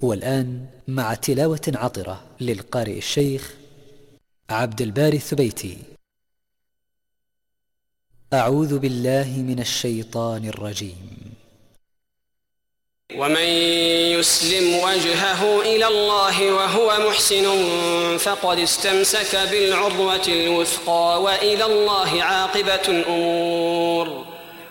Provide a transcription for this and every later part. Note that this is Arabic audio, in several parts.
والآن مع تلاوة عطرة للقارئ الشيخ عبد الباري الثبيتي أعوذ بالله من الشيطان الرجيم. ومن يسلم وجهه إلى الله وهو محسن فقد استمسك بالعروة الوثقى وإلى الله عاقبة الأمور.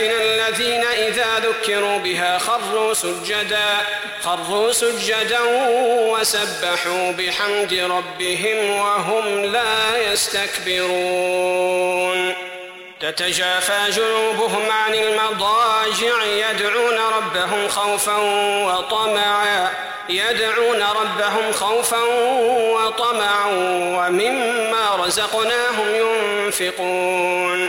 آياتنا الذين إذا ذكروا بها خروا سجدا, خروا سجدا وسبحوا بحمد ربهم وهم لا يستكبرون. تتجافى جنوبهم عن المضاجع يدعون ربهم خوفا وطمعا يدعون ربهم خوفا وطمعا ومما رزقناهم ينفقون.